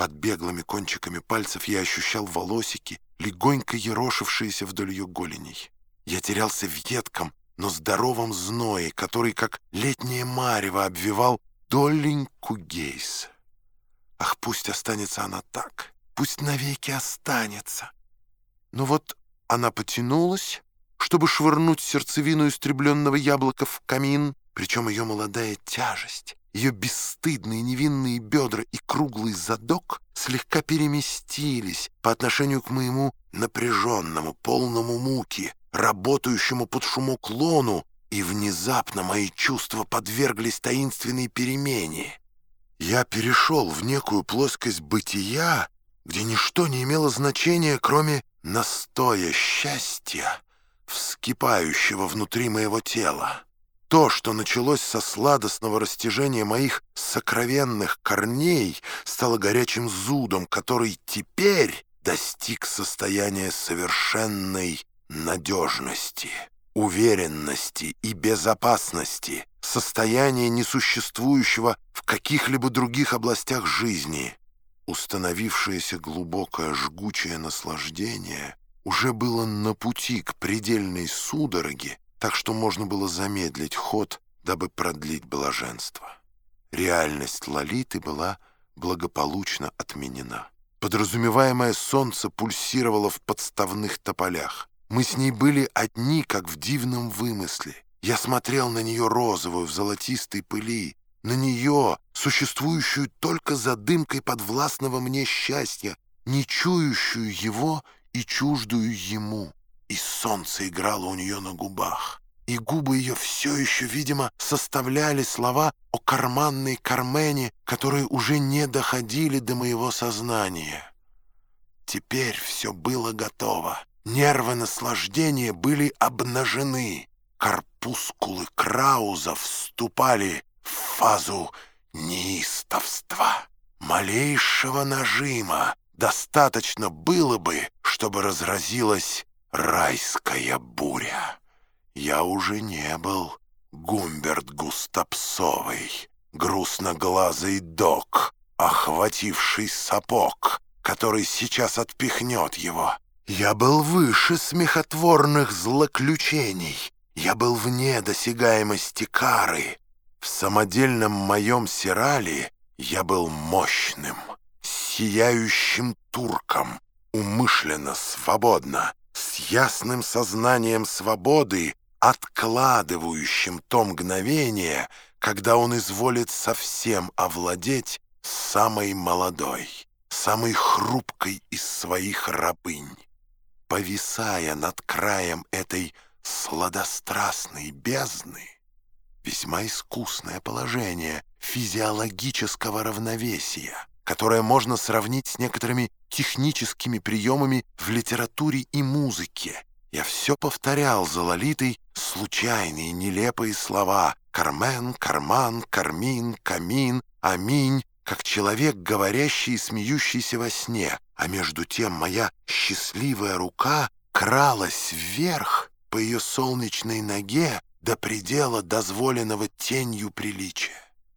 Под беглыми кончиками пальцев я ощущал волосики, легонько ерошившиеся вдоль ее голеней. Я терялся в едком, но здоровом зное, который, как летнее марево, обвивал доленьку Гейс. Ах, пусть останется она так, пусть навеки останется. Но вот она потянулась, чтобы швырнуть сердцевину истребленного яблока в камин, причем ее молодая тяжесть, ее бесстыдные невинные бедра и круглый задок слегка переместились по отношению к моему напряженному, полному муки, работающему под шумок лону, и внезапно мои чувства подверглись таинственной перемене. Я перешел в некую плоскость бытия, где ничто не имело значения, кроме настоя счастья, вскипающего внутри моего тела. То, что началось со сладостного растяжения моих сокровенных корней, стало горячим зудом, который теперь достиг состояния совершенной надежности, уверенности и безопасности, состояния несуществующего в каких-либо других областях жизни. Установившееся глубокое жгучее наслаждение уже было на пути к предельной судороге, так что можно было замедлить ход, дабы продлить блаженство. Реальность Лолиты была благополучно отменена. Подразумеваемое солнце пульсировало в подставных тополях. Мы с ней были одни, как в дивном вымысле. Я смотрел на нее розовую в золотистой пыли, на нее, существующую только за дымкой подвластного мне счастья, не чующую его и чуждую ему и солнце играло у нее на губах, и губы ее все еще, видимо, составляли слова о карманной Кармене, которые уже не доходили до моего сознания. Теперь все было готово. Нервы наслаждения были обнажены. Корпускулы Крауза вступали в фазу неистовства. Малейшего нажима достаточно было бы, чтобы разразилась Райская буря. Я уже не был Гумберт Густапсовый, грустноглазый док, охвативший сапог, который сейчас отпихнет его. Я был выше смехотворных злоключений. Я был вне досягаемости кары. В самодельном моем сирале я был мощным, сияющим турком, умышленно, свободно, с ясным сознанием свободы, откладывающим то мгновение, когда он изволит совсем овладеть самой молодой, самой хрупкой из своих рабынь. Повисая над краем этой сладострастной бездны, весьма искусное положение физиологического равновесия, которое можно сравнить с некоторыми техническими приемами в литературе и музыке. Я все повторял за Лолитой случайные нелепые слова «Кармен», «Карман», «Кармин», «Камин», «Аминь», как человек, говорящий и смеющийся во сне, а между тем моя счастливая рука кралась вверх по ее солнечной ноге до предела дозволенного тенью приличия.